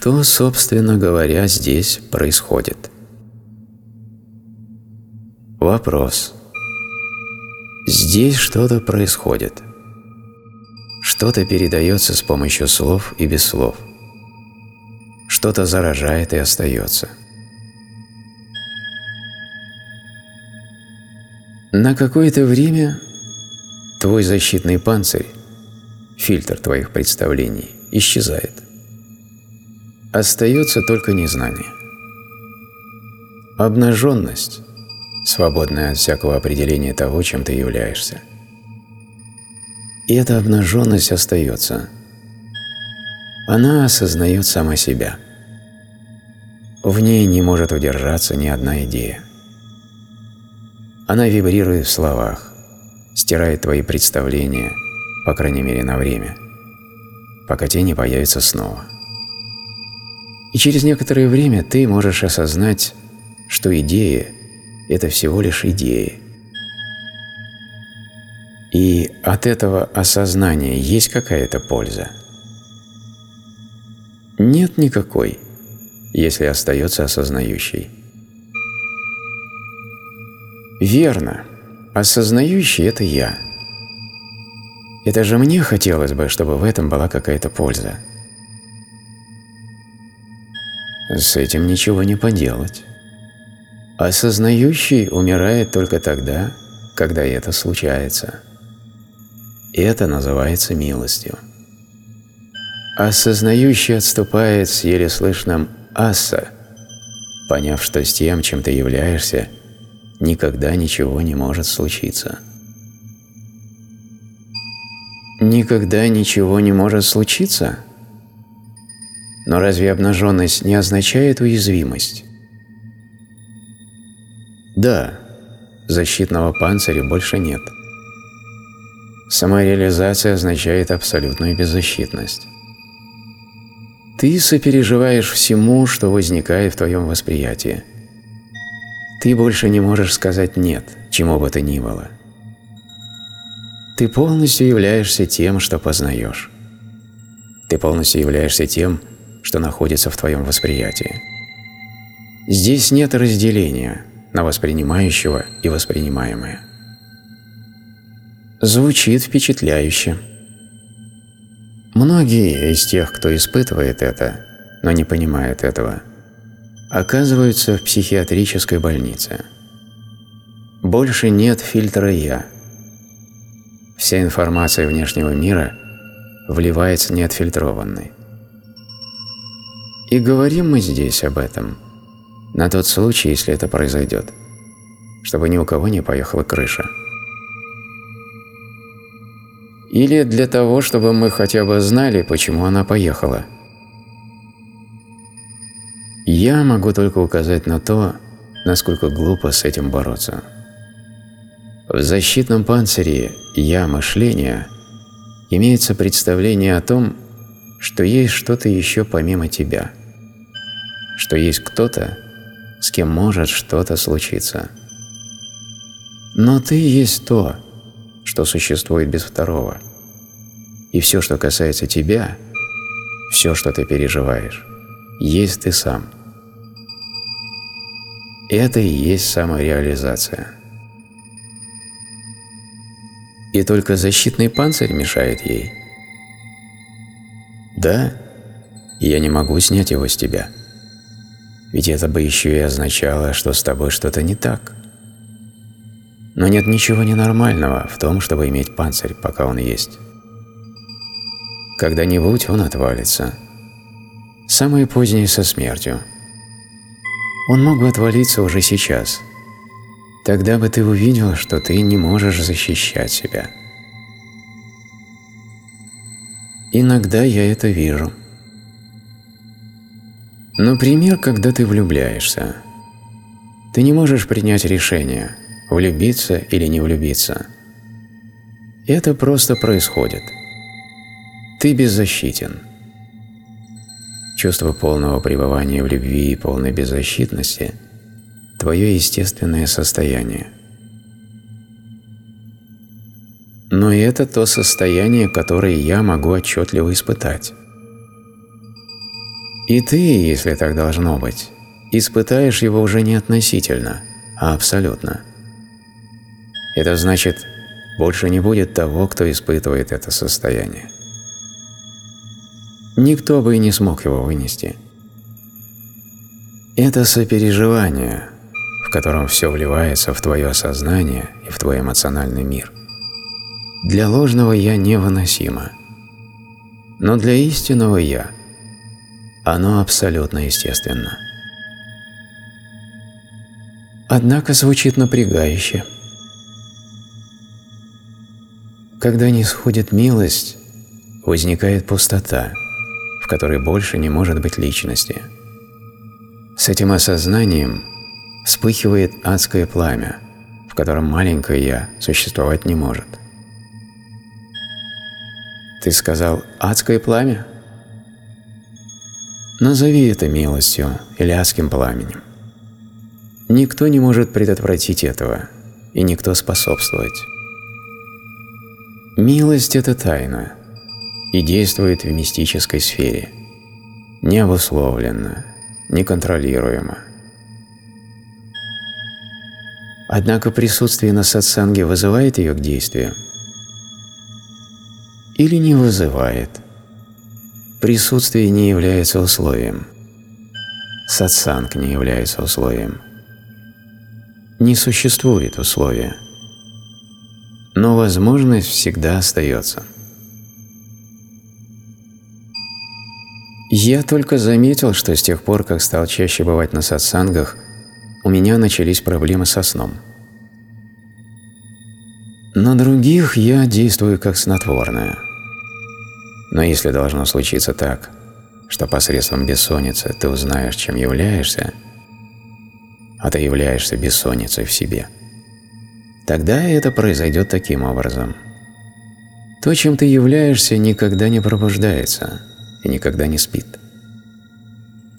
Что, собственно говоря, здесь происходит? Вопрос. Здесь что-то происходит. Что-то передается с помощью слов и без слов. Что-то заражает и остается. На какое-то время твой защитный панцирь, фильтр твоих представлений, исчезает. Остается только незнание. Обнаженность, свободная от всякого определения того, чем ты являешься. И эта обнаженность остается. Она осознает сама себя. В ней не может удержаться ни одна идея. Она вибрирует в словах, стирает твои представления, по крайней мере на время, пока те не появятся снова. И через некоторое время ты можешь осознать, что идея – это всего лишь идея. И от этого осознания есть какая-то польза? Нет никакой, если остается осознающий. Верно, осознающий – это я. Это же мне хотелось бы, чтобы в этом была какая-то польза. С этим ничего не поделать. Осознающий умирает только тогда, когда это случается. И это называется милостью. Осознающий отступает с еле слышным «аса», поняв, что с тем, чем ты являешься, никогда ничего не может случиться. Никогда ничего не может случиться – но разве обнаженность не означает уязвимость? Да, защитного панциря больше нет. Самореализация означает абсолютную беззащитность. Ты сопереживаешь всему, что возникает в твоем восприятии. Ты больше не можешь сказать «нет», чему бы то ни было. Ты полностью являешься тем, что познаешь. Ты полностью являешься тем, что находится в твоем восприятии. Здесь нет разделения на воспринимающего и воспринимаемое. Звучит впечатляюще. Многие из тех, кто испытывает это, но не понимает этого, оказываются в психиатрической больнице. Больше нет фильтра «я». Вся информация внешнего мира вливается неотфильтрованной. И говорим мы здесь об этом на тот случай, если это произойдет, чтобы ни у кого не поехала крыша. Или для того, чтобы мы хотя бы знали, почему она поехала. Я могу только указать на то, насколько глупо с этим бороться. В защитном панцире «я» мышления имеется представление о том, что есть что-то еще помимо тебя – что есть кто-то, с кем может что-то случиться. Но ты есть то, что существует без второго. И все, что касается тебя, все, что ты переживаешь, есть ты сам. Это и есть самореализация. И только защитный панцирь мешает ей. Да, я не могу снять его с тебя. Ведь это бы еще и означало, что с тобой что-то не так. Но нет ничего ненормального в том, чтобы иметь панцирь, пока он есть. Когда-нибудь он отвалится. Самое позднее со смертью. Он мог бы отвалиться уже сейчас. Тогда бы ты увидел, что ты не можешь защищать себя. Иногда я это вижу. Например, когда ты влюбляешься. Ты не можешь принять решение, влюбиться или не влюбиться. Это просто происходит. Ты беззащитен. Чувство полного пребывания в любви и полной беззащитности – твое естественное состояние. Но это то состояние, которое я могу отчетливо испытать. И ты, если так должно быть, испытаешь его уже не относительно, а абсолютно. Это значит, больше не будет того, кто испытывает это состояние. Никто бы и не смог его вынести. Это сопереживание, в котором все вливается в твое сознание и в твой эмоциональный мир. Для ложного «я» невыносимо, но для истинного «я» оно абсолютно естественно. Однако звучит напрягающе. Когда не сходит милость, возникает пустота, в которой больше не может быть личности. С этим осознанием вспыхивает адское пламя, в котором маленькое «я» существовать не может. Ты сказал «адское пламя»? Назови это милостью или адским пламенем. Никто не может предотвратить этого, и никто способствовать. Милость – это тайна и действует в мистической сфере, не обусловленно, неконтролируемо. Однако присутствие на сатсанге вызывает ее к действию или не вызывает. Присутствие не является условием. Сатсанг не является условием не существует условия. Но возможность всегда остается. Я только заметил, что с тех пор, как стал чаще бывать на сатсангах, у меня начались проблемы со сном. На других я действую как снотворное. Но если должно случиться так, что посредством бессонницы ты узнаешь, чем являешься – а ты являешься бессонницей в себе, тогда это произойдет таким образом. То, чем ты являешься, никогда не пробуждается и никогда не спит.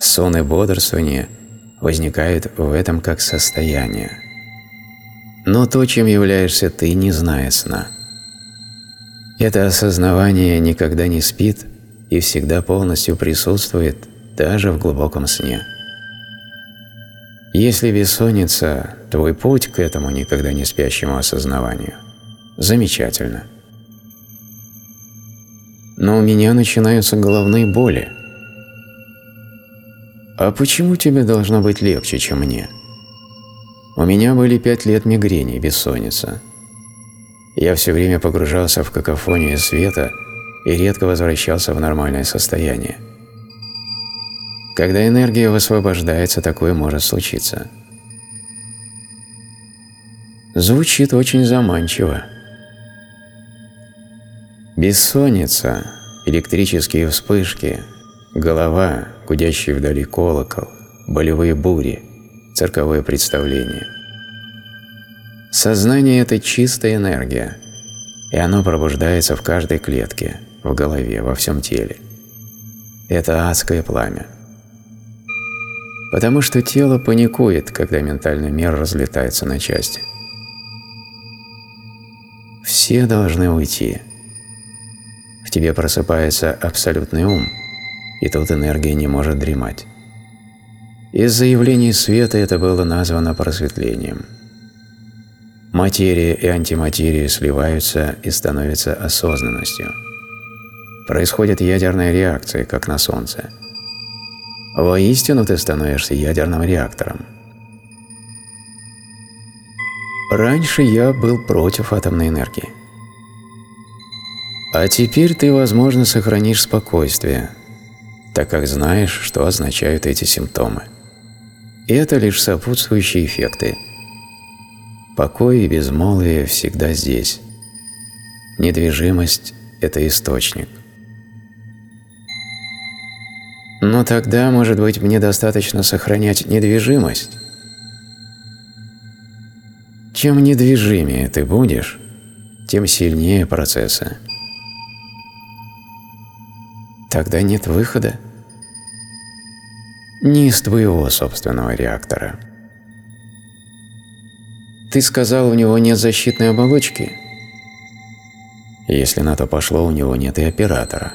Сон и бодрствование возникают в этом как состояние. Но то, чем являешься ты, не знает сна. Это осознавание никогда не спит и всегда полностью присутствует даже в глубоком сне. Если бессонница – твой путь к этому никогда не спящему осознаванию, замечательно. Но у меня начинаются головные боли. А почему тебе должно быть легче, чем мне? У меня были пять лет мигрени, бессонница. Я все время погружался в какофонию света и редко возвращался в нормальное состояние. Когда энергия высвобождается, такое может случиться. Звучит очень заманчиво. Бессонница, электрические вспышки, голова, гудящий вдали колокол, болевые бури, цирковое представление. Сознание – это чистая энергия, и оно пробуждается в каждой клетке, в голове, во всем теле. Это адское пламя потому что тело паникует, когда ментальный мир разлетается на части. Все должны уйти. В тебе просыпается абсолютный ум, и тут энергия не может дремать. Из-за явлений света это было названо просветлением. Материя и антиматерия сливаются и становятся осознанностью. Происходит ядерная реакция, как на Солнце – Воистину ты становишься ядерным реактором. Раньше я был против атомной энергии. А теперь ты, возможно, сохранишь спокойствие, так как знаешь, что означают эти симптомы. Это лишь сопутствующие эффекты. Покой и безмолвие всегда здесь. Недвижимость – это источник – но тогда, может быть, мне достаточно сохранять недвижимость. Чем недвижимее ты будешь, тем сильнее процессы. Тогда нет выхода. Не из твоего собственного реактора. Ты сказал, у него нет защитной оболочки. Если на то пошло, у него нет и оператора.